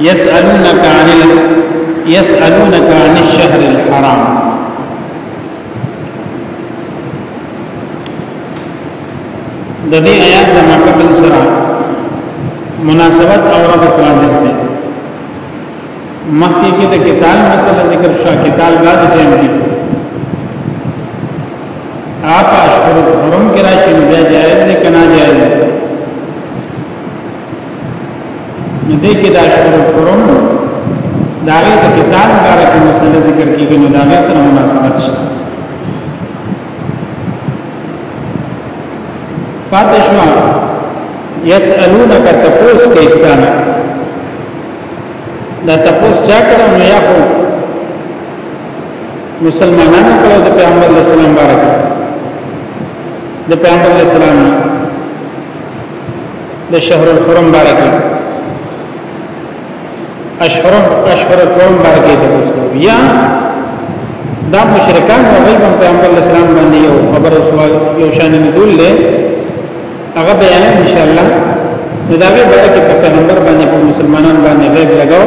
يسألونك عن يسألونك عن الشهر الحرام د دې آیات د مقابل سره مناسبت او ربط واضح دی مخکې کې د کتاب مسله ذکر شو کتاب غاز ټیم دی آپ اشهر الحرم کې راشي نو جائز دی کنه جائز دی نو دې کې دا شروع کوم دا غي د کتاب باره کې مسله ذکر کیږي نو دا غي سره مناسبت شته پاتې شو یسالونک تپوس کې استانه دا تپوس چا کړو نو یا خو مسلمانانو کړو د پیغمبر اسلام بارک د پیغمبر اسلام د شهر الحرم بارکه اشهر اشهر الحرم بارکه د وسو یا دا مشرکان او غیب پیغمبر اسلام باندې یو خبر او سوال یو شان نزول له هغه بیان ان شاء الله نو دا به برکه په پیغمبر باندې په مسلمانان باندې غیب لگاو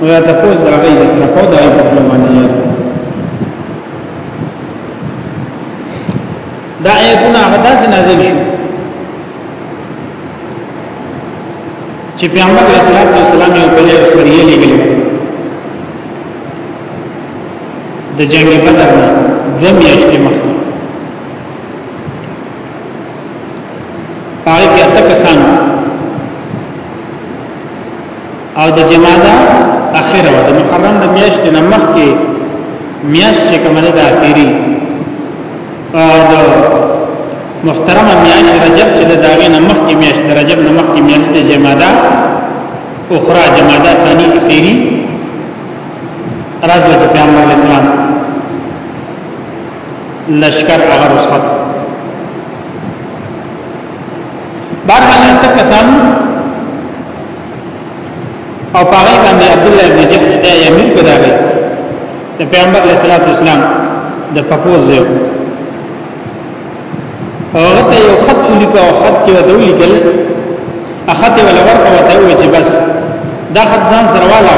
نو دا تاسو دا غیب تر په دا په باندې دا آیتونه هغه داسې نازل شو چې پیغمبر علیه الصلاۃ والسلام یو بل یو سریه لګل د جنگ بدر نه دوه میاشتې مخکې پاره کې اته کسان او د جماده اخره او د محرم د میاشتې نه مخکې میاشت چې کومه ده د اخیری او د محترمه میاشت رجب چې د داغې نه مخکې میاشت رجب نه مخکې میاشت د جماده اخرى جماده ثانی اخیری راز وجه پیغمبر اسلام لشکر هغه رسخت بارحال تک کسان او پاغي باندې عبد الله ابن جحش دا یمین پیدا کړ د پیغمبر علیه الصلاۃ والسلام د پپوز یو هغه ته یو خط ولیکو خط کې ودو لیکل اخته ولا ورکو ته وی چې بس دا خط ځان سره والا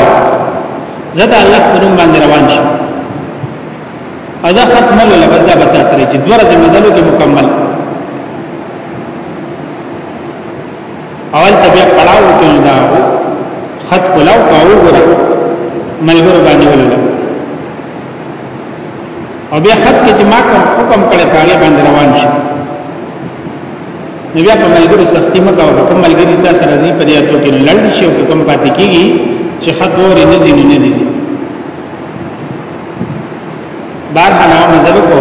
زدا الله په نوم باندې روان شي ادا خط مل ولا بس دا به تاسو لري چې دوه ورځې مزلو کې مکمل اول ته بیا پړاو کوي دا خط کولاو کا وګوره ملګرو باندې ولول او بیا خط کې چې ما کوم حکم کړی پاره باندې روان شي نو بیا په ملګرو سختي مکه او کوم ملګری تاسو راځي په دې اتو کې لړ شي او کوم پاتې کیږي چې خط وره نه ځینې نه دي بار حنا مزل کو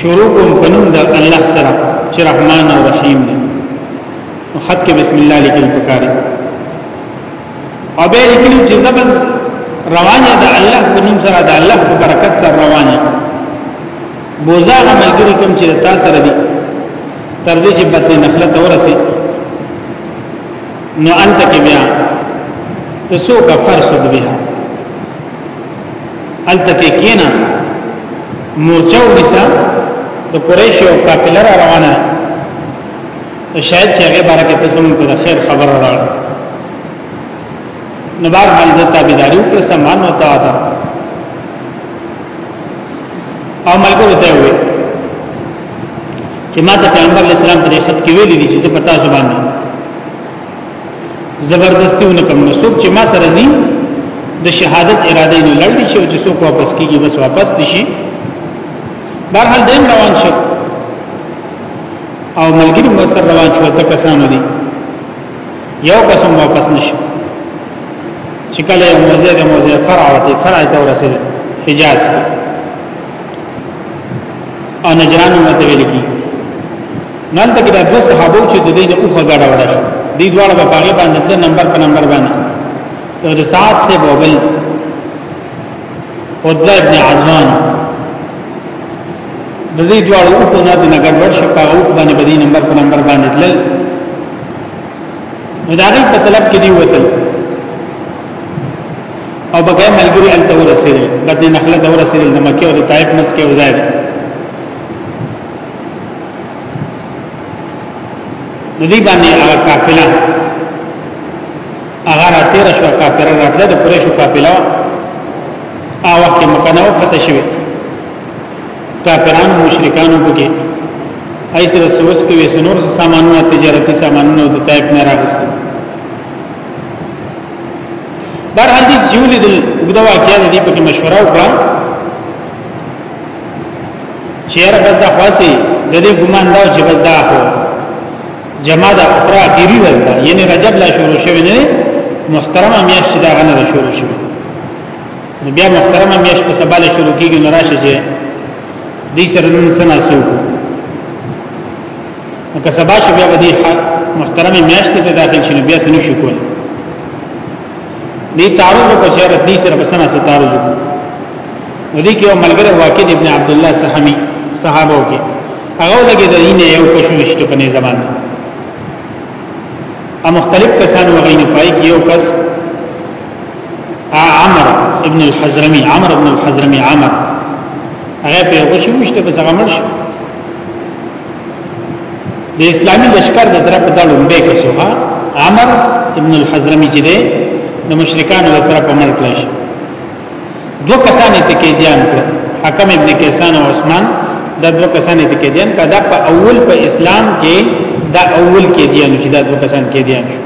شروع کوم په نوم د الله سره چې رحمان او رحیم دی خط کې بسم الله لیکل پکاره او به لیکل چې زبز روانه د الله په نوم سره د الله په برکت سره روانه بوزا عملګری کوم چې تا سره دی تر دې چې بطن نخله تورسه نو انت کې بیا تسو کا فرصد بها التکی کینا مورچه ونیسا د قریش او قافله را روانه شاید چې هغه باره کې تاسو موږ ته خیر خبر راوړ نو بار حال د تابعداري او پر سمان او طاعت او ملګرو ته وي چې ما ته پیغمبر اسلام په خط کې ویلي چې په تاسو باندې زبردستی ونکم نو څوک چې ما سره زی د شهادت اراده نه لړل شي او چې څوک واپس کیږي بس واپس دي شي بهرحال دیم روان شو او ملګری مو سره روان شو ته کسانو دي یو قسم واپس نشي چې کله یو موزه د موزه فرع وتی فرع ته ورسېد حجاز او نجران متویل کی نن ته کې دا دوه صحابه چې د دې نه اوخه غاډه وړه شو دې دواړه په هغه باندې د نمبر په نمبر باندې یو د سات سے بوبل او د ابن عزمان د دې دواړو اوخه نه د نګر ور شو په اوخ باندې بدی نمبر په نمبر باندې تلل مداري په طلب کې دی وته او بګای ملګری ال تور رسیدل بدی نخله تور رسیدل د مکه او د طائف مسکه وزاید نو دی باندې هغه قافله هغه را تیر شو قافله راتله د قریشو قافله او وخت مکنه وخت شوه کافرانو مشرکانو بګي ایسه رسوس کې وسنور سامانونه تجارتی سامانونه د تایپ نه راغستو بر هدي جوړې د وګدوا کې د دې په مشوره وکړه چیرې بس دا خاصي د دې ګمان دا چې بس دا خو جماعت اخرى اخیری ورځ ده یعنی رجب لا شروع شوی نه محترمه میاشت دا غنه لا شروع شوی نو بیا محترمه میاشت په سبا له شروع کیږي نو راشه چې دې سره نن سنا سو نو که سبا شو بیا دې محترمه میاشت ته داخل شنو بیا سنو شو کول دې تعارض کو چې دې سره په سنا سره تعارض کو نو دې کې یو ملګری واقع ابن عبد الله سهمي صحابه کې هغه لګي د دین یو کشوشت په نه زمان ا مختلف کسان وغین پای کې یو کس عمر ابن الحزرمي عمر ابن الحزرمي عمر هغه په یو کشوشت په څنګه مرش د اسلامي لشکر د طرف د لومبه کسو ها عمر ابن الحزرمي چې ده د مشرکانو د طرف عمل کړی دو کسان ته کې دیان کړ حکم ابن کیسان او عثمان دا دو کسان ته کې دیان کړه دا په اول په اسلام کې دا اول کې دیان چې دا دو کسان کې دیان شو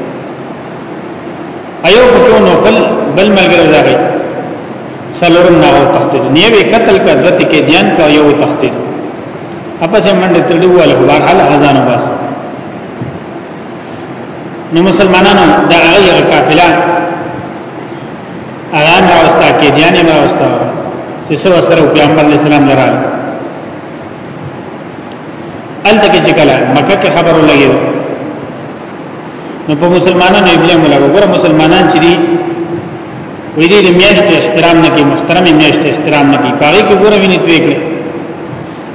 ایو بکو نوفل بل ملګری راغی سلورم ناغو تختید نیوی قتل کا دوتی کې دیان کا یو تختید اپس منډه تړي واله بار حل اذان وباس نو مسلمانانو دا هغه قافله اذان راوستا کې دیان یې راوستا چې سو سره پیغمبر علی السلام لرال الته کې چې کله مکه کې خبرو لګي نو په مسلمانانو یې بیا مولا وګوره مسلمانان چې دي وې دې میاشت احترام نه کوي محترم میاشت احترام نه کوي پاره کې وګوره ویني توې کړي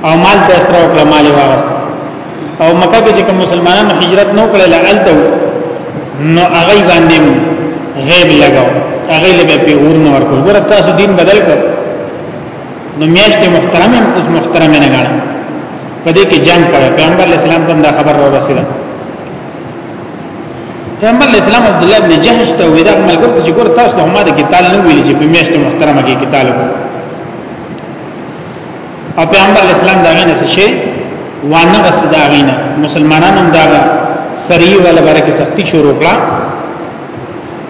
او مال ته سره او کړه مال واغست او مکه کې چې کوم مسلمانانو هجرت نو کړل لالته نو هغه باندې غیب لگاو هغه لګه په اور نو ورکول ګره تاسو دین بدل کړ نو میاشت محترم هم اوس محترم نه غاړه کدی کې جنگ کړ پیغمبر اسلام ته دا خبر را رسیده پیغمبر اسلام عبد الله بن جهش ته ودا ملګرت چې ګور تاسو ته ما د کتاب نه ویل چې په میاشت محترمه کې کتاب وکړ او پیغمبر اسلام دا غینه څه شي وانه غس دا غینه مسلمانانو دا سری ولا برکه سختی شروع کړه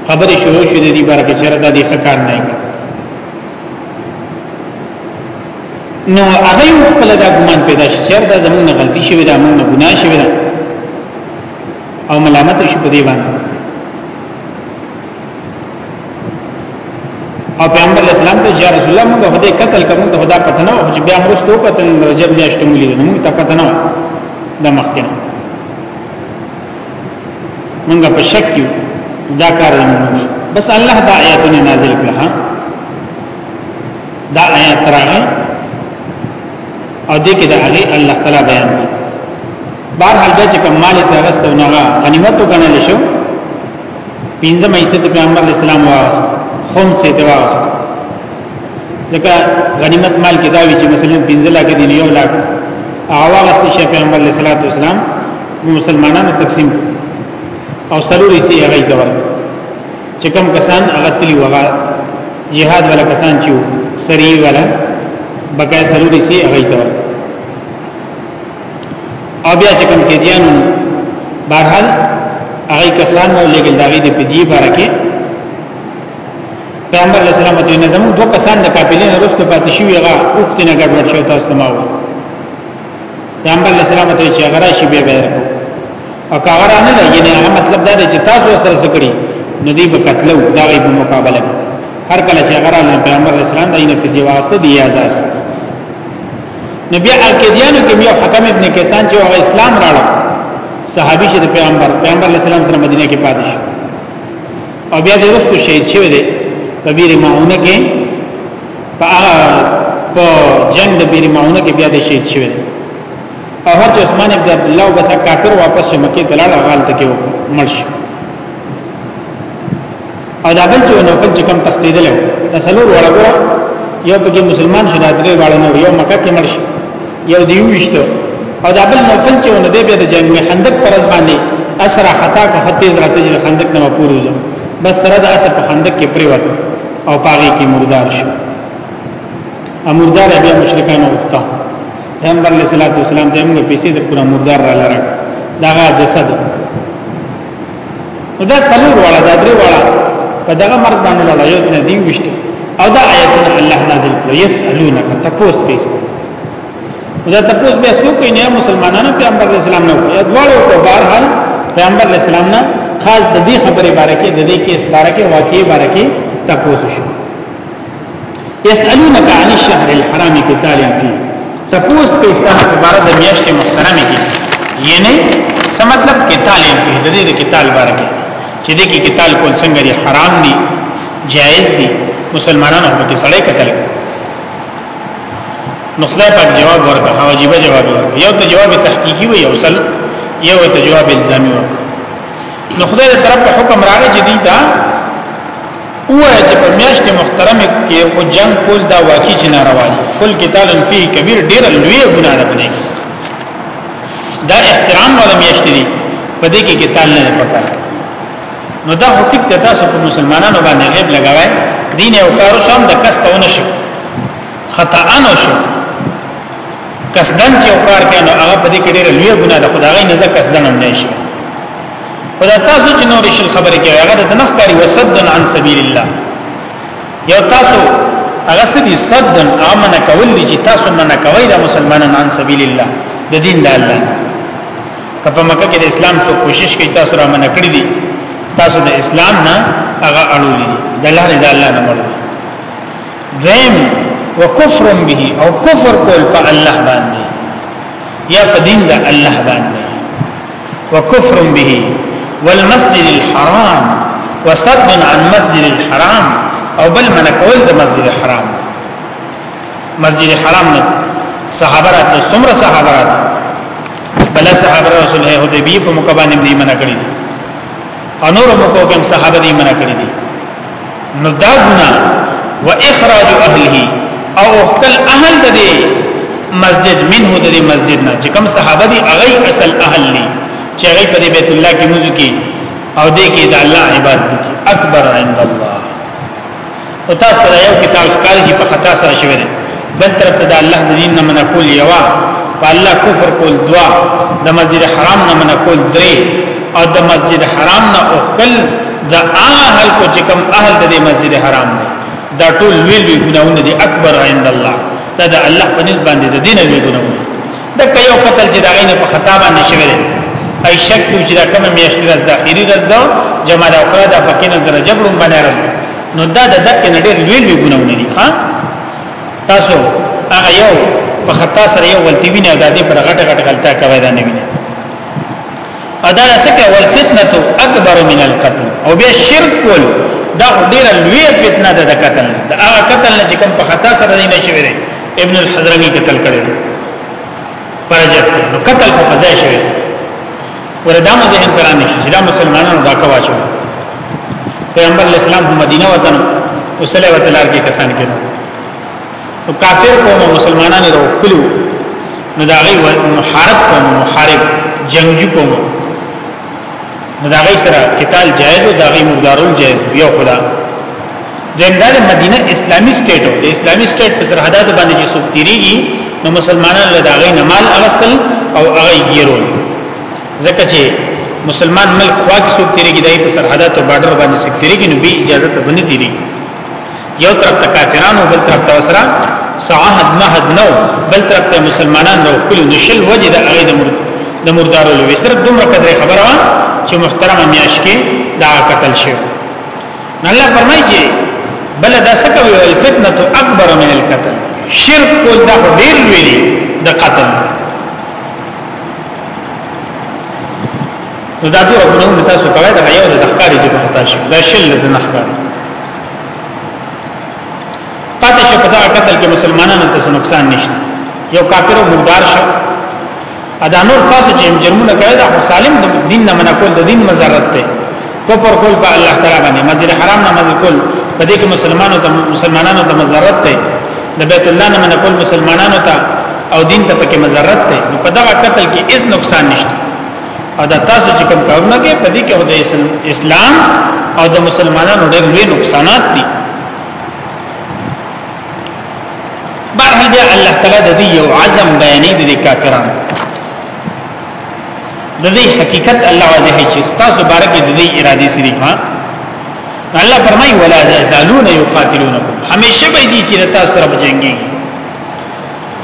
خبرې شروع شې دي برکه چیرې دا دې ښکار نه نو هغه یو خپل دا ګمان پیدا شي چیرې دا زمونږ غلطي شوی دا مونږ ګناه شوی دا او ملامت شي په دې باندې او پیغمبر اسلام ته یا رسول الله موږ خدای قتل کوم ته خدا پته نه او چې بیا موږ تو قتل رجب میاشت مولې موږ ته پته نه د مخکې موږ په شک یو دا کار نه بس الله دا آیاتونه نازل کړه دا آیات راغی او دې کې دا هغه الله تعالی بیان کړ بار حال چې کوم مال ته راستو نه غنیمت وګڼل شو پنځم ایسه ته پیغمبر اسلام واست خمس ته واست ځکه غنیمت مال کې دا وی چې مثلا 15 لک دی یو لک اواغ است شي پیغمبر علیه الصلاۃ والسلام مسلمانانو تقسیم او سلور ایسه هغه کول چې کوم کسان هغه تلی وغا jihad ولا کسان چې سری ولا بقای سلور ایسه هغه کول او بیا چې کوم کې دیانو بهرحال هغه کسان نو لګل دا غي د پدی باره کې پیغمبر علیه السلام ته نظم دو کسان د قافلې نه رسته پاتې شوی هغه اوخت نه ګډوډ شو تاسو ما و پیغمبر علیه السلام ته چې هغه راشي به به او کاغره نه لګي نه هغه مطلب دا دی چې تاسو سره سکړي نو دی په قتل او دا غي په مقابله هر کله چې هغه پیغمبر علیه السلام دینه په دی واسطه دی آزاد نو بیا عقیدیانو کې بیا حکم ابن کیسان چې هغه اسلام راړو صحابي چې پیغمبر پیغمبر علی السلام سره مدینه کې پاتې شو او بیا د رسو شهید شوی دی په بیر ماونه کې په په جنگ د بیر ماونه کې بیا د شهید شوی دی او هر چې عثمان ابن عبد الله وبس کافر واپس مکه ته لاړ غالط کې ومړ شو او دا بل چې نو فل چې کم تختیدل دا سلور وړګو یو پکې مسلمان شنه درې واړه نو یو مکه کې مرش یو دیو وشته او دا بل نو فل چې نو دې به د جنگ خندق پر ځ باندې اثر خطا کو خطې زراته چې خندق نه پوروزم بس سره د اثر په خندق کې پریوت او پاغي کې مردار شو امردار بیا مشرکان وخته پیغمبر علیہ الصلوۃ والسلام دې موږ پیسې د پورا مردار را لره دا جسد دا سلور والا دا درې والا په دغه مرګ باندې لاله یو نه دی وشته او دا آیتونه الله نازل کړو یسالونک تپوس پیس دا تپوس به اسو کوي نه مسلمانانو پیغمبر اسلام نه کوي ادوالو په بار حال پیغمبر اسلام نه خاص د دې خبرې باره کې د دې کیس باره کې واقعي باره کې تپوس شو یسالونک عن الشهر الحرام قتال فی تپوس کې استانه په بار د میاشتې محترمه کې یعنی څه مطلب قتال فی د دې قتال باره کې چې دې کې قتال کول څنګه دي حرام دي جائز دي مسلمانانو په کې سړی قتل نو خدای پاک جواب ورکړ هغه جواب جواب یو ته جواب تحقیقی وي یو سل یو ته جواب الزامی وي نو خدای طرف حکم راغی چې دی دا وای چې په میاشت محترمه کې خو جنگ کول دا واقعي چې ناروا دي کل قتال فيه کبیر ډیر لوی ګناه ده پدې دا احترام ولا میاشت دي پدې کې قتال نه پکار نو دا حقیقت ته تاسو په مسلمانانو باندې غیب لګاوی دین او کار شوم د کس ته ونشي خطا ان شو کسدن چې او کار کینو هغه پدې کې ډیر لوی ګناه ده خدای نه ځکه کسدن هم نه شي خدا تاسو چې نور شل خبرې کوي هغه د نخکاری وسد عن سبیل الله یو تاسو هغه ستدي صد امن کول دي چې تاسو من کوي د مسلمانانو عن سبیل الله د دین د الله کپه مکه کې د اسلام سو کوشش کوي تاسو را من کړی دي تاسو د اسلام نه هغه اړول دي د الله نه د الله نه مړ دیم وکفر به او کفر کول په الله باندې یا په دین د الله باندې وکفر به والمسجد الحرام وصد عن مسجد الحرام او بل من کول د مسجد الحرام مسجد الحرام نه صحابه راتلو څومره صحابه راتلو بل صحابه رسول الله حدیبی په مکبانه دی منع کړی او نور مکو کوم صحابه دی منع کړی نو دا ګنا و اخراج اهله او خپل اهل د دې مسجد منه د دې مسجد نه چې کوم صحابه دي هغه اصل اهل دي چې هغه په بیت الله کې موږ کې او دې کې د الله عبادت کې اکبر عند الله او تاسو ته یو کتاب ښکاري چې په خطا سره شوی دی بل طرف ته د الله د دین نه منع کول یو په الله کفر کول دوا د مسجد حرام نه منع کول درې او د مسجد حرام نه اوکل د هغه خلکو چې کوم اهل د مسجد حرام دی دا ټول لوی لوی ګناونه دي اکبر عند الله دا د الله په نسبت باندې د دین لوی ګناونه دا یو قتل چې دا غینه په خطا باندې شوی دی ای شک چې دا کومه میاشت راز د اخیری راز دا جمع د اخره د پکې نه درجه بلوم باندې راځي نو دا د دک نه ډېر لوی لوی ګناونه دي ها تاسو هغه یو په خطا سره یو غلطی ویني او د دې پر غټه غټه غلطه کوي دا نه ویني ادا سکه ول فتنه اکبر من القتل او بیا شرک کول دا ډیره لوی فتنه ده د قتل دا هغه قتل نه چې کوم په خطا سره نه شوی دی ابن الحضرمي قتل کړی پرجت نو قتل په فزای شوی وردا مو ذهن تران نشي چې دا مسلمانانو دا کوا شو پیغمبر اسلام په مدینه وطن او صلی الله علیه کې کسان کې نو کافر قوم مسلمانانو ته وکړو نو دا غي محارب قوم محارب جنگجو قوم نو دا غي سره قتال جائز او دا غي مقدارول جائز یو خدا دغه مدینه اسلامی سټیټ او د اسلامی سټیټ په سرحداتو باندې چې څوک تیریږي نو مسلمانان له داغې نه مال اغستل او هغه یې ګیرول ځکه چې مسلمان ملک خوا کې څوک تیریږي دای په سرحداتو بارډر باندې څوک تیریږي نو به اجازه ته باندې تیریږي یو طرف ته کافرانو بل طرف ته وسره سعهد مهد نو بل طرف ته مسلمانان نو خپل نشل وجه د هغه د مردارو لوي صرف دومره قدر خبره چې محترم میاش کې دا قتل شوی الله فرمایي چې بل دا څه کوي الفتنه اکبر من القتل شرک کول دا ډیر لوی دی د قتل نو دا ټول ګناونه تاسو کوی دا یو د ښکاری چې په خطا شي دا شل د نخکار پاتې شپه دا قتل کې مسلمانانو ته نقصان نشته یو کافر مردار شو ادا نور تاسو چې جرمونه کوي دا سالم د دین نه منع کول د دین مزرت ده کفر کول په الله تعالی باندې مسجد حرام نه منع کول په دې کې مسلمانانو ته مسلمانانو ته مزرت ده د بیت الله نه منع کول مسلمانانو ته او دین ته پکې مزرت ده نو په دا قتل کې هیڅ نقصان نشته او دا تاسو چې کوم کارونه کوي په دې کې د اسلام او د مسلمانانو ډېر لوی نقصانات دي بهرحال بیا الله تعالی د دې یو عزم بیانې د کافرانو د دې حقیقت الله واضح چې تاسو بارکه د دې ارادي سری ها الله فرمای ولا زالون یقاتلونکم همیشه به دي چې تاسو سره بجنګي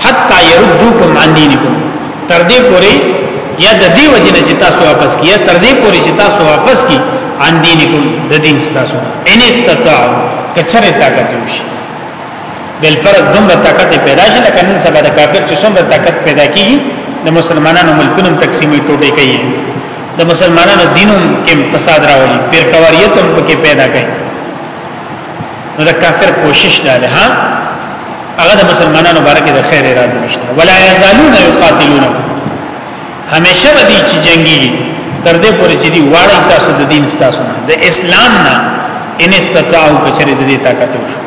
حتا يردوکم عن دینکم تر دې پوري یا د دې وجه نه چې تاسو واپس کیه تر دې پوري چې تاسو واپس کی عن دینکم د دین تاسو ان استطاع کچره طاقت وشي بل فرض دومره طاقت پیدا شي لکه نن سبا د کافر چې څومره طاقت پیدا کیږي د مسلمانانو ملکونو تقسیمې ټوټې کوي د مسلمانانو دینوم کې فساد راولي فرقواریت هم پکې پیدا کوي نو د کافر کوشش دا ده ها هغه د مسلمانانو بارکه د خیر اراده نشته ولا یزالون یقاتلونکم همیشه به دي چې جنگي تر دې پورې چې دی واړی تاسو د دین تاسو نه د اسلام نه ان استطاعو کچره د دې طاقت وشو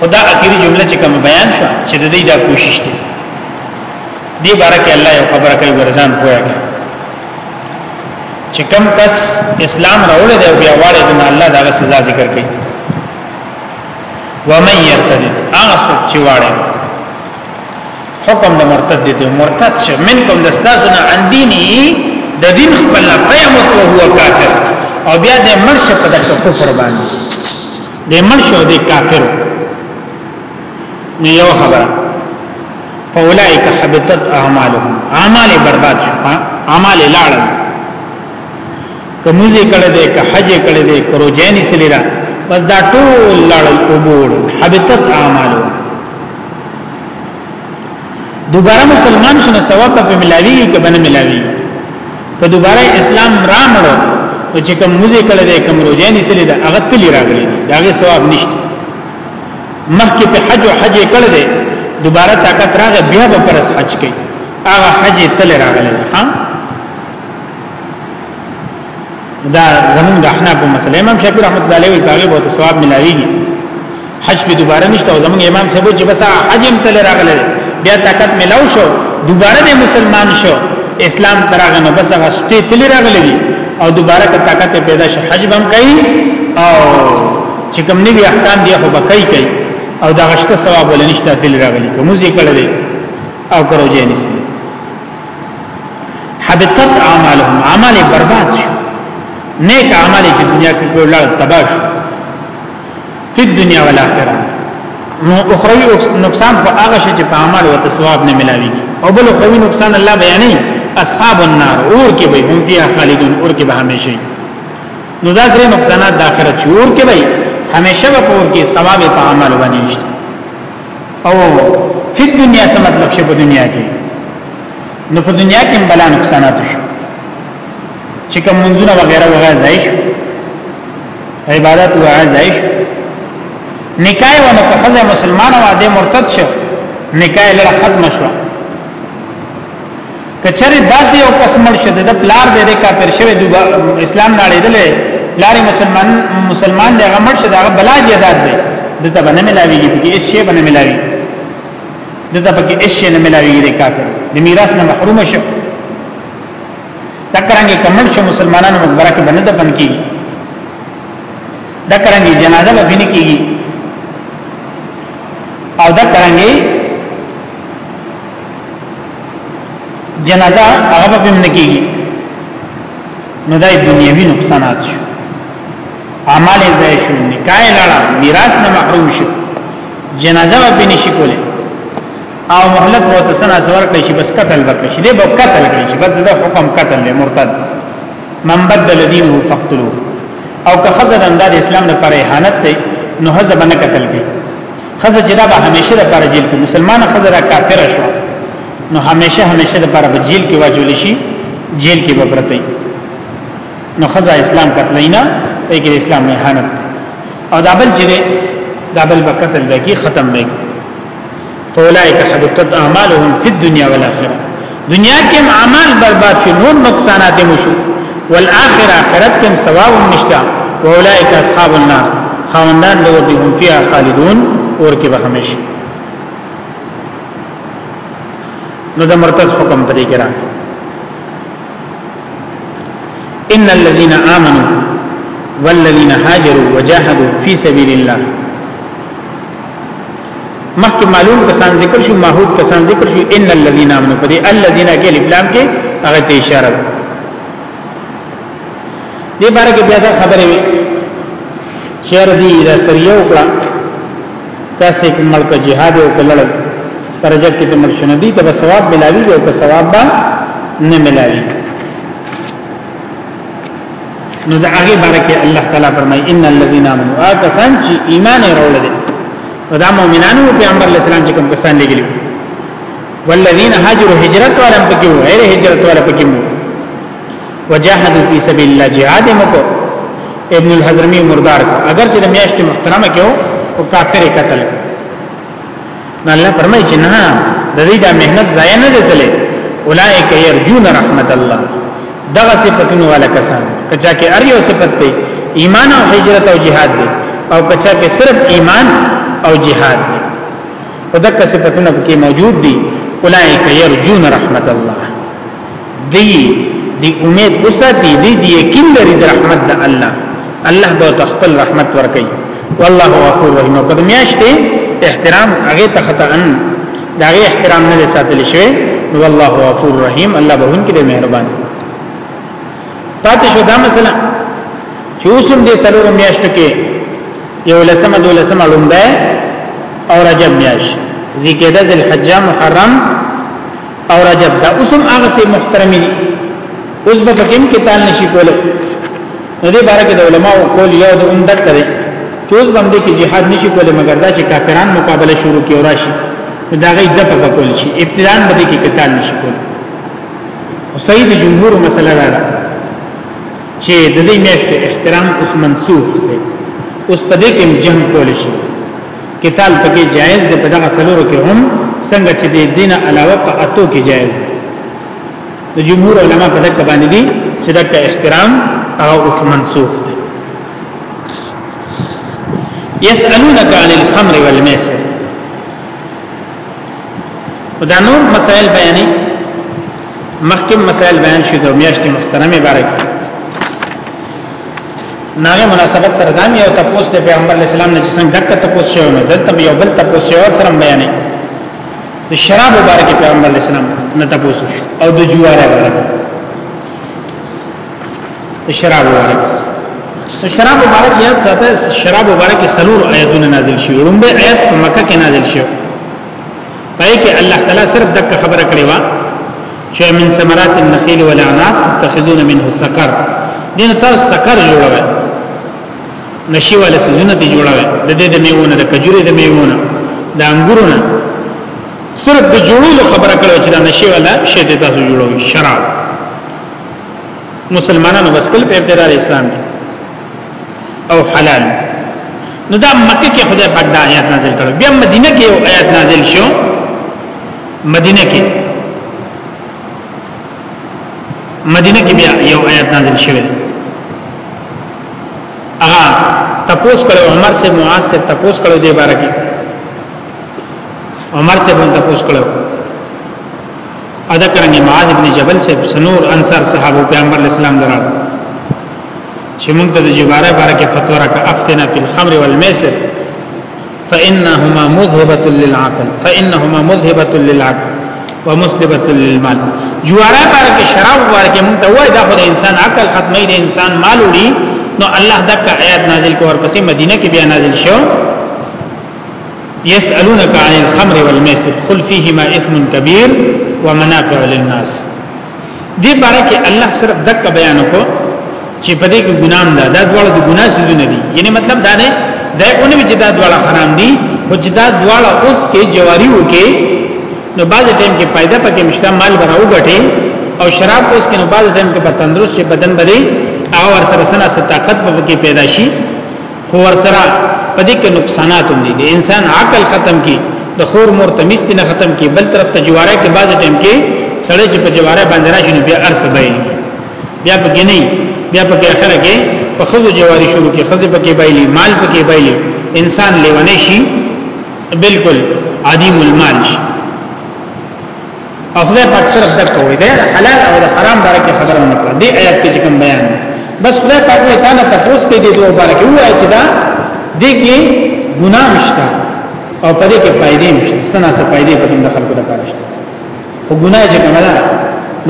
خدا اخیری جمله چې کوم بیان شو چې د دې دا کوشش دی دی بارکه الله یو خبره کوي ورزان پوهه چې کم کس اسلام راوړی دی بیا واړی د الله دغه سزا ذکر کړي ومن يرتد هغه څوک چې واړی حکم د مرتد دی مرتد شه منکم دستاسنا عن دینی د دین خپل فیمت او هو کافر او بیا د مرشه په دغه کفر باندې د مرشه او د کافرو نو یو خبره فاولائک حبطت اعمالهم اعمال برباد شو اعمال لاړل کموزه کړه دې که حج کړه دې کروجانی سلیدا بس دا ټول لاړل قبول حبطت اعمالهم دوباره مسلمان شنه ثواب په ملاوی کې بنه ملاوی که دوباره اسلام رامړو چې کوم موزه کړه دې کوم روزه نه سلیدا هغه تلی راغلی دا هغه ثواب نشته مخکې په حج او حج کړه دې دوباره طاقت راغی بیا به پرس حج کوي هغه حج تل راغلی ها دا زمون د احناف په مسله امام شافعي رحمت الله علیه کاغه بہت ثواب ملایږي حج به دوباره نشته او زمون امام صاحب چې بس حج هم تل راغلی بیا طاقت ملاو شو دوباره د مسلمان شو اسلام تراغه نو بس هغه شته تل راغلی او دوباره که طاقت پیدا شي حج بم کوي او چې کوم نوی احکام دی خو بکای کوي او دا غشته ثواب ولنشته دل راغلی کوم ځای کړه دی او کرو جې نسی حبطت اعمالهم اعمال برباد شو نیک اعمال چې دنیا کې کول لړ تباہ شو په دنیا او آخرت نو اخروی نقصان خو هغه شي چې په اعمال او ثواب نه ملاوي او بل اخروی نقصان الله بیانې اصحاب النار اور کې به هم بیا خالدون اور کې به همیشه نو دا درې نقصانات د آخرت شعور کې وي همیشه به پور کې ثواب په عمل ونیشت او فی دنیا سم مطلب شي په دنیا کې نو په دنیا کې بلا نقصانات شو چې کوم منځونه وغیرہ وغیرہ ځای شو عبادت وغیرہ ځای شو نکای و نو خزه مسلمان و ده مرتد شو نکای لره ختم شو کچره داسې یو کس مړ شه د پلار د کافر شوی د اسلام نه اړېدلې پلار مسلمان مسلمان دی هغه مړ شه دا بلا جهاد دی د ته باندې ملاويږي چې هیڅ شی باندې ملاوي د ته پکې هیڅ شی نه ملاويږي د کافر د میراث نه محروم شه تکرانګي کمل شه مسلمانانو مقبره کې باندې دفن کیږي دکرانګي جنازه به بنې کیږي او دکرانګي جنازه هغه به نه کیږي نو دای دنیوي نقصانات شو اعمال ضایع شو نکاح لاړه میراث نه محروم شو جنازه به نشي کوله او مهلت به تسنا زور کوي چې بس قتل وکړي چې به قتل کوي چې بس دا حکم قتل له مرتد من بدل دینه فقتلوه او که خزر انداد اسلام لپاره اهانت دی نو هزه باندې قتل کوي خزه چې دا به همیشه د پر جیل کې مسلمان خزه را کافر شو نو همیشه همیشه د پر جیل کې واجول شي جیل کې به پرته نو خزه اسلام قتلینا ته کې اسلام نه حانت او دا بل چې دا بل بقتل به کې ختم به فاولائک حبطت اعمالهم فی الدنیا والآخرة دنیا کې اعمال برباد شي نور نقصانات مو شي والآخر آخرت کې ثواب نشته واولائک اصحاب النار خوندان د ورته هم فيها خالدون اور کې به همیشه نو د مرتد حکم پرې کرا ان الذين امنوا والذين هاجروا وجاهدوا في سبيل الله مخکې معلوم کسان ذکر شو معهود کسان ذکر شو ان الذين امنوا فدي الذين کې الف لام کې هغه ته اشاره ده دې بار کې بیا دا خبره وي شعر دی دا سریو کړه تاسو کوم ملک جهاد او کلړ درجه کې د مرشنه دي ته ثواب ملاوي او که ثواب به نه ملاوي نو دا هغه برکه الله تعالی فرمای ان الذين امنوا اکسان چې ایمان راوړل دي دا مؤمنانو پیغمبر علی السلام چې کوم کسان لګیلو والذین هاجروا هجرت والا پکې وو غیر هجرت والا پکې وو وجاهدوا فی سبیل الله جهاد مکو ابن الحزرمی مردار اگر چې د میاشت محترمه کې وو او کافر قتل نو الله فرمایي چې نه د دې د مهنت ځای نه دی تللی اولائک یرجون رحمت الله دغه صفاتونه والا کسان کچا کې ار یو صفت دی ایمان او هجرت او جهاد دی او کچا کې صرف ایمان او جهاد دی او دغه صفاتونه کې موجود دي اولائک یرجون رحمت الله دی دی امید وساتي دی دی یقین لري د رحمت د الله الله به تخپل رحمت ورکړي والله غفور رحیم کله میاشته احترام هغه ته خطا ان دا غي احترام نه ساتل شوی نو والله غفور رحیم الله به هون کې مهربان پاتې شو دا مسله چې اوسم دې سلور میاشت کې یو لسمه دو لسمه لومبه او رجب میاش ذی قعده ذل حجه محرم او رجب دا اوسم هغه سي محترمي دي اوس د پکیم کې تال نشي کوله نو دې باره کې د علماو قول یو د عمدک کړي چې اوس باندې کې jihad نشي کوله مګر دا چې کافران مقابله شروع کی او راشي دا غي د په کول شي ابتداء باندې کې قتال نشي کوله صحیح د جمهور مسله ده چې د دې میاشتې احترام اوس منسوخ دی اوس په دې کې جنگ کول شي قتال پکې جایز دی په دغه سلورو کې هم څنګه چې د دین علاوه په اتو کې جایز دی د جمهور علما په دغه باندې دي چې دغه احترام او اوس منسوخ دی یسالونک عن الخمر والمیسر دا نور مسائل بیانې مخکې مسائل بیان شوه د میاشتې محترمه بارک ناغه مناسبت سره دام یو تپوس د پیغمبر اسلام نه چې څنګه دک تپوس شوی نو دلته یو بل تپوس شوی ور سره بیانې د شراب مبارک پیغمبر اسلام نه تپوس او د جواره مبارک د شراب مبارک شراب مبارک یاد ساته شراب مبارک سلور آیتونه نازل شوی رومبه آیت مکه کې نازل شوی پای کې الله تعالی صرف دغه خبره کړې و چې من ثمرات النخيل والعناب تتخذون منه سقر دین تاسو سقر جوړوي نشي ولا سيزونه دي جوړوي د دې د میوونه د کجوري د میوونه د انګورونه صرف د جوړولو خبره کړو چې دا نشي ولا شی د تاسو جوړوي شراب مسلمانانو بس کل په ابتدار اسلام کې او حلال نو دا مکه کې خدای پاک دا آیات نازل کړو بیا مدینه کې یو آیات نازل شو مدینه کې مدینه کې بیا یو آیات نازل شوه هغه تپوس کړو عمر سے معاذ سے تپوس کړو دی بارکه عمر سے بن تپوس کړو ادا کرنګ معاذ ابن جبل سے سنور انصار صحابه پیغمبر اسلام درا چې موږ ته د جباره باره کې فتوا راکړه افتنا فی الخمر والمیسر فانهما مذهبه للعقل فانهما مذهبه للعقل ومسلبه للمال جواره باره کې شراب باره کې موږ ته وای دا خو د انسان عقل ختمه دی انسان مال وړي نو الله دغه آیات نازل کو ورپسې مدینه کې بیا نازل شو يسألونك عن الخمر والميسر قل فيهما اثم كبير ومنافع للناس دې باره کې الله صرف دک بیان کو چې په دې کې ګنام ده دا ډول د ګنا سيزونه دي یعنی مطلب دا نه دا اونې چې دا ډول حرام دي او چې دا ډول اوس کې جواری وکي نو بعد ټیم کې پیدا پکې مشته مال براو غټي او شراب اوس کې نو بعد ټیم کې په تندرست بدن باندې او ور سره سره طاقت په کې پیدا شي خو ورسره په دې کې نقصانات هم دي د انسان عقل ختم کی د خور مور تمیز نه ختم کی بل طرف ته جواره کې بعض ټیم کې سړی چې په جواره باندې راشي نو بیا ارس به بیا په کې نه بیا په کې اخره کې په خزو جواری شروع کې خزه په کې بایلی مال په کې بایلی انسان لیونه شي بالکل عدیم المال شي او خدای پاک صرف دا کوي دا حلال او دا حرام باره کې خبره نه کوي دې آیات کې کوم بیان دی بس خدای پاک وایي تا نه تاسو کې دې دوه باره کې وایي چې دا دې کې ګناه مشته او پدې کې فائدې مشته سنا سره فائدې په دې خلکو د کار شته خو ګناه چې کومه ده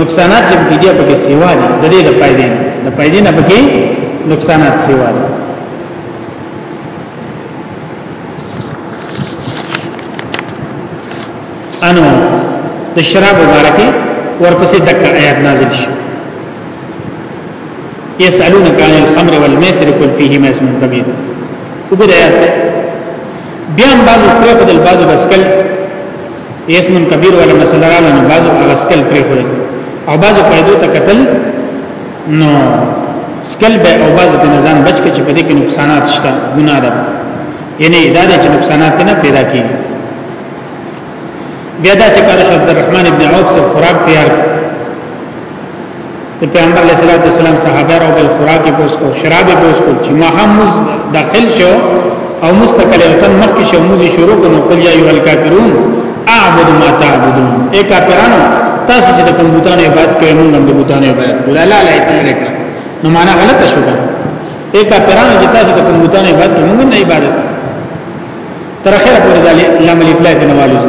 نقصانات چې په دې په کې سیوا دي د دې د فائدې نه د فائدې نه په کې نقصانات سیوا دي انو د شراب مبارکه ورپسې دک آیات نازل شو یسالونک عن الخمر والمیسر قل فیهما اسم کبیر وګور آیات بیا هم بعضو پرېخو دل بعضو بسکل اسم کبیر ولا مسله را لنه بعضو بسکل پرېخو دل او بعضو پیدو تا قتل نو سکل به او بعضو تی نزان بچ که چه پده که نقصانات شتا گناه دا یعنی اداره چه نقصانات نه پیدا کی بیا دا څه کار شو عبدالرحمن ابن عوف سره خوراک تیار د پیغمبر علیه الصلاۃ والسلام صحابه راو بل خوراک یې پوس کو شراب یې پوس کو چې محمد داخل شو او مستقل او تن مخکې شو موږ شروع کو نو قل یا ایو الکافرون اعبد ما تعبدون اے کافرانو تاسو چې د بوتانو عبادت کوئ موږ هم د بوتانو عبادت کوو لا لا لا تمره کړه نو معنا غلطه شو اے کافرانو چې تاسو د بوتانو عبادت کوئ موږ نه عبادت تر اخره پورې د لام الف لای ته نوالو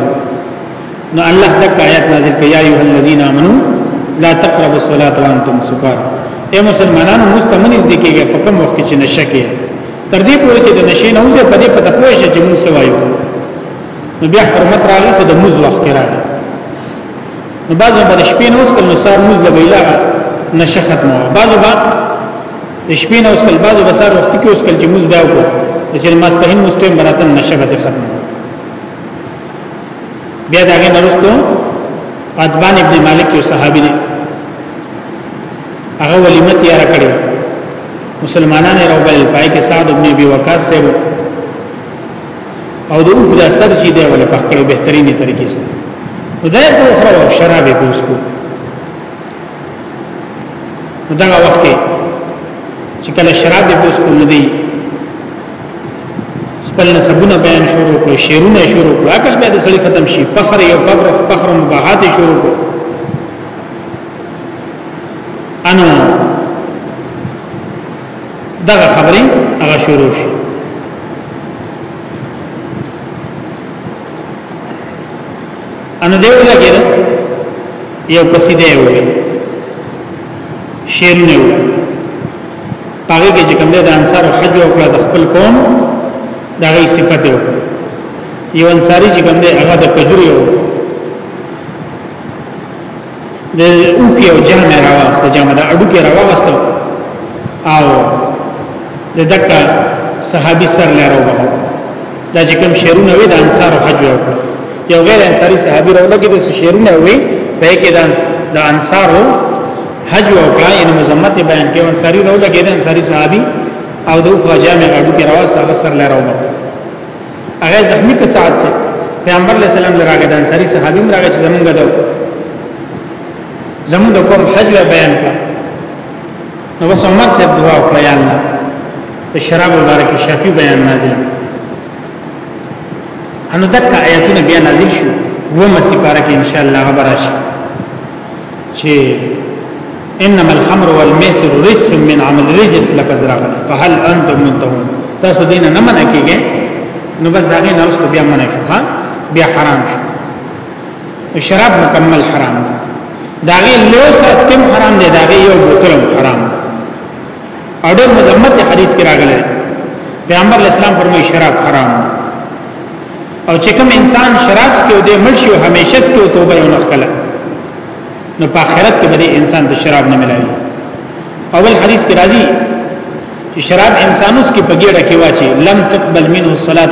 نو الله تک آیات نازل کړي یا ایه الذین آمنو لا تقربوا الصلاة وانتم سکار اے مسلمانانو مستمنز دي کېږي په کوم وخت چې نشه کې تر دې پورې چې د نشې نه وځي په دې پته پوه شي چې موږ سوایو نو بیا حرمت راغی خو د موز وخت راغی نو بعضو به د شپې نه اوس کله نو سار موز لګیلا نشه ختمه بعضو به د شپې نه اوس کل بعضو بسار وخت کې اوس کل چې موږ بیا وکړو چې ما سپهین مستیم براتن نشبه ختم بیا داګه نرستو ادبان ابن مالک یو صحابي دی هغه ولیمه تیار کړی مسلمانانو راوبل پای کې سعد ابن ابي وقاص سره او د اوږد اثر چې دی ول په خپل بهترینې طریقې سره خدای په خره شراب یې کوسکو دا وخت کې چې کله شراب په اوس کول دي خپل نسبونه بیان شروع کړو شعرونه شروع کړو عقل به د سړي ختم شي فخر یو فخر فخر مباحات شروع کړو انو دغه خبرې هغه شروع شي ان دیو لګیدل یو قصیده یو شعر نه و هغه کې چې کوم د انصار حج او کړه د خپل قوم دا غي صفت یو یو انصاری چې کوم دی هغه د کجوري یو د اوخ یو جامع راوسته جامع د اډو کې راوسته او د دکا صحابي سر لرو دا چې کوم شعرونه وي د انصار او حج یو یو غیر انصاری صحابي راولګي د شعرونه وي په کې د انصار او حج او کړه ان مزمت بیان کې انصاری راولګي د انصاری صحابي او د خو جامع غړو کې راوځ هغه سر لاره وو هغه زخمی په ساعت سره پیغمبر علیہ السلام لراغه د انصاری صحابي مراغه چې زمونږ د زمونږ کوم حج بیان کړ نو بس عمر صاحب دعا وکړه یا الله په شراب مبارک شفیع بیان نازل انو دک آیاتونه بیا نازل شو و مسی پارک ان شاء الله خبر شي چې انما الخمر والميسر رجس من عمل رجس لکذرا فهل انتم منتهون تاسو دینه نه منکیږئ نو بس داغه نه اوس بیا منع شو بیا حرام شو شراب مکمل حرام دی داغه لو ساس کم حرام دی داغه یو بوتل حرام دی او ډېر مذمت حدیث کې راغلی پیغمبر اسلام فرمایي شراب حرام او چې کوم انسان شراب څکي او د مرشي او همیشه څکي او توبه یې نخکله نو په آخرت کې به انسان ته شراب نه ملایي اول حدیث کې راځي چې شراب انسانوس کې پګېړه کې واچي لم تقبل منه صلاه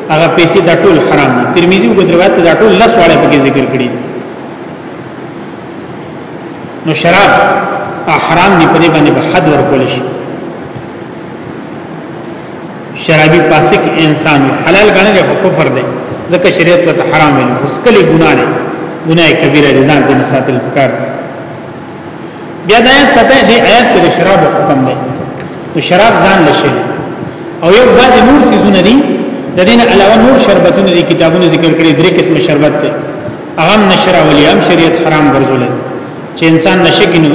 هغه پیسې د ټول حرام دي ترمذی او روایت د ټول لس واړه په ذکر کړی نو شراب حرام دي په دې باندې به حد ورکول شي شرابي فاسق انسان حلال غنل خو کفر دی ځکه شریعت ته حرام دی اوس کلی ګناه نه ګناه کبیره ځان ته ساتل پکار دی بیا دا آیت ساته چې آیت کې شراب حکم دی نو شراب ځان لشي او یو بعض نور سيزونه دي د دین علاوه نور شربتونه دي کتابونه ذکر کړي درې قسم شربت دي اهم نشر اولی هم شریعت حرام ګرځول چې انسان نشه کینو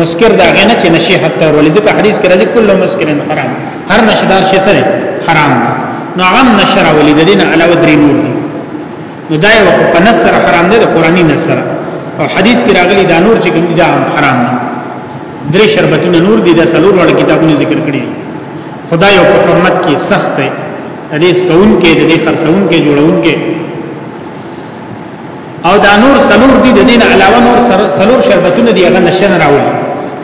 مسکر دا غنه چې نشه حتی ورولې ځکه حدیث کې راځي کله مسکرن حرام هر نشدار شي سره حرام نو عام نشر اولی د دین علاوه درې نور دي نو دا یو په نص سره حرام دی د قرآني نص سره او حدیث کې راغلي دا نور چې کوم دا حرام دی درې شربتونه نور دي د سلور وړ کتابونو ذکر کړی خدای او حکومت کې سخت دی حدیث کون کې د دې خرڅون کې جوړون کې او دا نور سلور دي د دین علاوه نور سلور شربتونه دي هغه نشه نه راوړي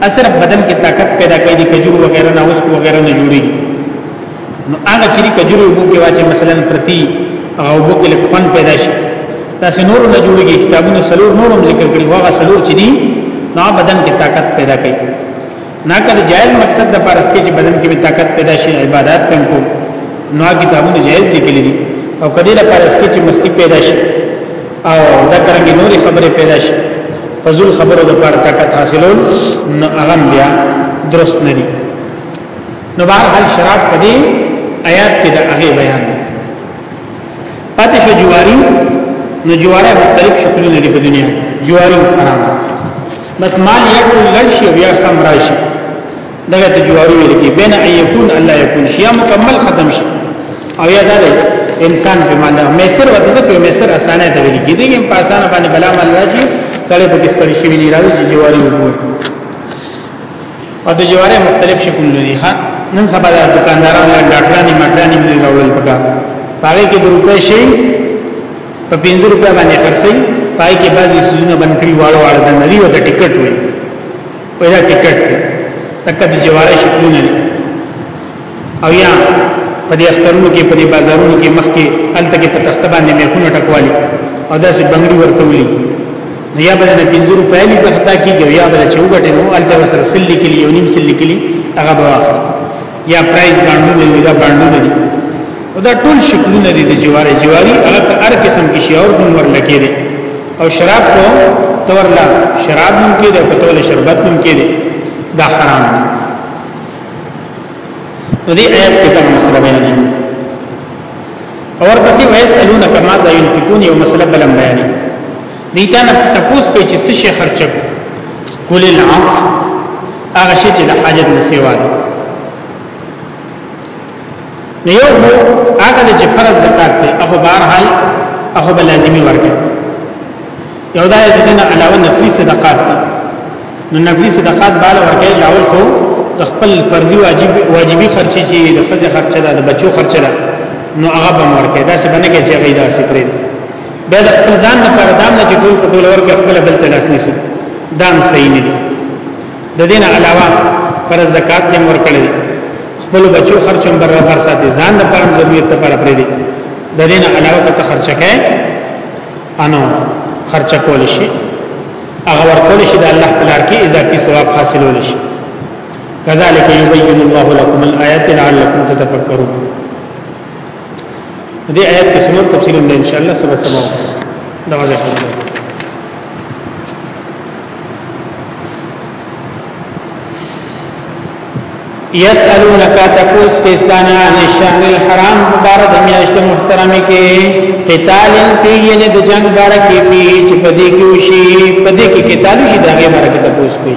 اثر بدن کې طاقت پیدا کوي د کجور وغیرہ نه اوس وغیرہ نه جوړي نو هغه چې کجوري وبو کې واچې مثلا پرتی او وبو کې لکفن پیدا شي تاسو نور نه جوړيږي کتابونو سلور نور هم ذکر کړي هغه سلور چې دي نو بدن کې طاقت پیدا کوي نه کله جائز مقصد د پارس کې چې بدن کې طاقت پیدا شي عبادت پم کو نو کتابونه جائز دي کړي دي او کله د پارس کې چې مستی پیدا شي او دا کرنګي نوري خبره پیدا شي فزول خبرو د پاره طاقت حاصلول نو اغم بیا درست نه دي نو بهر حال شراب په دې آیات کې د هغه بیان پاتې شو جواری نو جواره مختلف شکلونه دي په دنیا جواری حرام بس مال یکل لشی او یا سم راشی دغه ته جواری ویل کی بین ان یکون الله یکون شی مکمل ختم شي او یا دا انسان په معنی میسر وته څه په میسر اسانه ته ویل کی دغه په اسانه باندې بلا مال راځي سړی په کې ستړي شي نه راځي جواری وګوري او د جواره مختلف شکل لري ښا نن سبا د دکاندارانو ډاکټرانو مټرانو ملي راوړل پکا پاره کې د روپې شي په 50 روپیا باندې خرڅي پای کې بعضي سونه بنکړي واړو واړو د نری او د ټیکټ وي پیدا ټیکټ تک د جواره شکلونه او یا په دې اخترونو کې په دې بازارونو کې مخکې الته کې په تخته باندې میخونه ټکوالي او داسې بنګړي ورته ولي نو یا به نه 50 روپۍ لې په خطا کې یو یا به چې وګټې نو الته وسره سل لیکل یو نیم سل لیکل هغه به واخلي یا پرایز باندې وي دا باندې دي او دا ټول شکلونه دي د جواري جواري هغه هر قسم کې شعور هم ورلکې دي او شراب کو تورلا شراب هم کې ده پتول شربت هم کې ده دا حرام دي نو دې آیات کې دا مسله بیانې اور پسې وایس الون کما ذا ينفقون یو مسله بلم بیانې دیتا نه تپوس کوي چې څه شي خرچ کول العف هغه شي چې د حاجت نه سیوا دي نه یو هغه چې فرض زکات دی هغه بهر حال هغه بل لازمي ورکړي یو دا د دین علاوه نفلی صدقات دي نو نفلی صدقات بالا ورکړي لاول خو د خپل فرضي واجب واجبي خرچي چې د خزه خرچه ده د بچو خرچه ده نو هغه به ورکړي دا څه باندې کې چې غیدا سي پرې بیا د خپل ځان لپاره دا نه چې ټول په ټول ورکه خپل بل تلاس نیسي دا هم صحیح نه دي د دین علاوه پر زکات دې مور کړی خپل بچو خرچ هم برابر ساتي ځان لپاره ضرورت ته پر پرې دي د دین علاوه ته خرچ کړي انو خرچ کول شي هغه ورکول شي د الله تعالی کې اضافي ثواب حاصلول شي كذلك يبين الله لكم الآيات لعلكم تتفكرون دې آیت کې څلور تفصیل دی ان شاء الله سبا سبا دا وځي یسالونک تکوس کستانا عن الشهر الحرام مبارک میاشت محترمه کې قتال فی یعنی د جنگ بارکه فی چې پدې کې وشي پدې کې قتال شي دغه بارکه تکوس کوي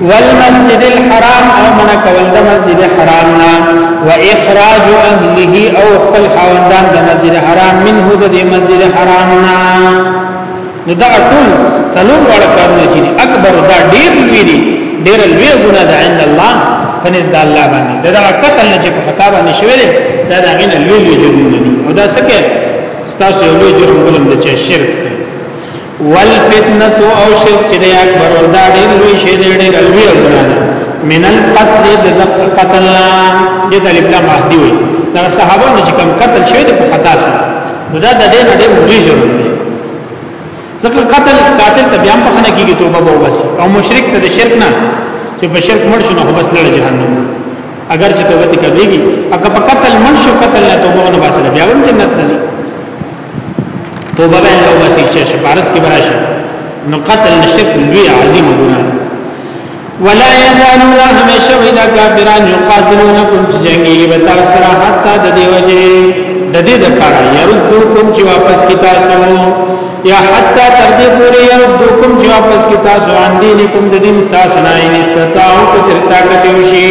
والمسجد الحرام او من کول د مسجد حرام نه واخراج اهله او خپل خاوندان د مسجد حرام منه د مسجد حرام نه نو دا ټول څلور وړ کارونه چې اکبر دا ډیر وی دي ډیر لوی ګناه ده عند الله فنز د الله باندې دا د قتل نه چې په خطا باندې شوی دی دا د غینه لوی جرم دی او دا سکه ستاسو یو لوی جرم ولوم د چې شرک والفتنه او شرک چې دی اکبر او دا ډیر لوی شی دی ډیر لوی او ګناه ده من القتل د قتل دې ته لپاره مهدی وي دا صحابه نه چې کوم قتل شوی دی په خطا سره نو دا د دې نه ډیر لوی جرم دی ځکه قتل قاتل ته بیا په خنه کېږي توبه به وبس او مشرک ته د شرک نه چې په شرک مړ شنو خو بس لړ جهنم اگر چې توبه ته کبيږي اګه په قتل مړ شو قتل نه توبه نه باسل بیا هم جنت ته توبه به نه وباسي چې شپارس کې براشي نو قتل نشرک لوی عظیم ګناه ولا يزالون همیشه ویدا کافران یقاتلونکم چې جنگي به تاسو سره حتی د دې وجه د دې د پاره يردوکم چې واپس کی تاسو یا حتی تر دې پورې يردوکم چې واپس کی تاسو اندینکم د دین تاسو نه استطاعو کو چرتا کته وشي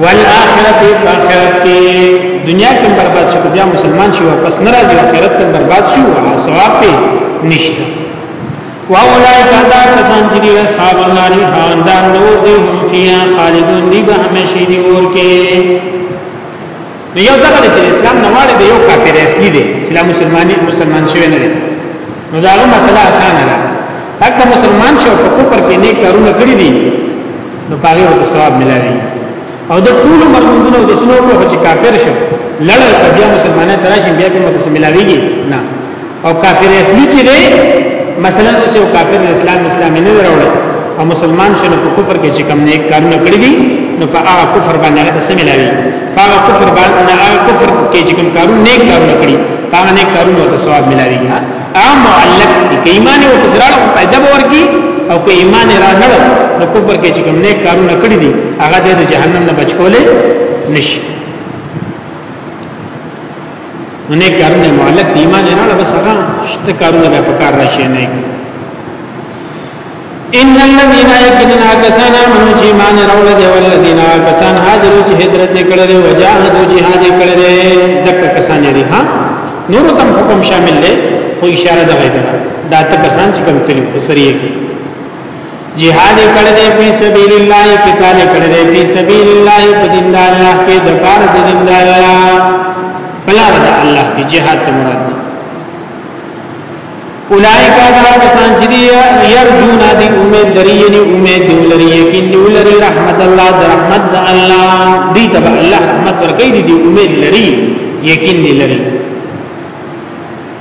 والآخرت فآخرت کې دنیا کې برباد شو بیا مسلمان شي واپس ناراضي آخرت کې برباد شو او ثواب په نشته واولای کدا کسان چې دی اصحاب النار خواندان نور دی هم فیا خالدون دی به همیشه دی ور کې نو یو دغه چې اسلام نه واړي دی یو کافر اصلي دی چې لا مسلمانې مسلمان شوی نه دی نو دا غو مسله اسانه ده حتی مسلمان شو په کوپر کې نیک کارونه کړی دي نو پاره ورته ثواب ملایي او د ټول مرموزونو د سنو په چې کافر شو لړل بیا مسلمانانه تراشي بیا په متسملاویږي نه او کافر اصلي چې دی مثلا اوس یو کافر اسلام اسلامي نه راوړي او مسلمان شنه په کفر کې چې کوم نه کارونه کړی دي نو په هغه کفر باندې هغه څه ملاوي په هغه کفر باندې نه هغه کفر کې چې کوم کارونه نه کارونه کړی په هغه نه کارونه ته ثواب ملاوي ها عام معلق دي کې ایمان او پسراله په ادب ورکی او که ایمان را نه نو کفر کې چې کوم نه کارونه کړی دي هغه د جهنم نه بچ کولې نشي نو نه کارونه معلق دی ایمان نه له بسغه شته کارونه به پکار راشي نه ان الذين يكننا كسانا من جيمان رول دي والذين كسان هاجروا چې هجرت کړل او جاهدوا جهاد کړل دک کسان دي ها نور تم حکم شامل دی خو اشاره ده غیبه دا ته کسان چې کوم تلو سریه کې جهاد کړه دې په سبیل الله قتال کړه دې په سبیل الله په دین د الله کې د پار د دین د الله بلا د الله کې جهاد ته مراد دی اولائک هغه کسان چې دی يرجون دی امید لري یعنی امید دی لري یقین دی لري رحمت الله د رحمت د الله دی تبع الله رحمت ورکړي دی امید لري یقین دی لري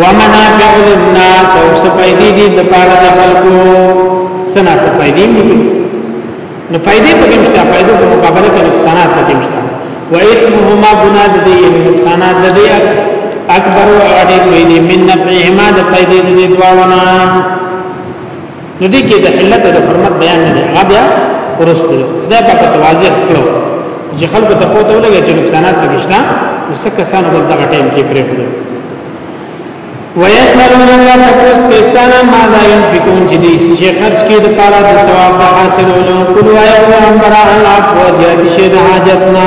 ومنافع للناس او سپایدی دی د پاره د خلکو سنا سپایدی دی نو فائدې په کوم شته فائدې په مقابله کې نقصانات په کوم شته و اثمهما بنا د دې یعنی نقصانات د دې اکبر او اډې کوي من نفعهما د فائدې د دې دواړو نه نو دې کې د علت او د حرمت بیان نه دی هغه بیا ورسته دی خدای پاک ته واضح کړو چې خلکو ته پوهه ولګي چې نقصانات پکشتا نو څه کسانو بس دغه ټیم کې پرې کړو ويسرون الله تفوس کستانا ما دا ينفقون چې دې شي خرج کې د پاره د ثواب د حاصلولو کول وایو امر الله فوزیات شه د حاجتنا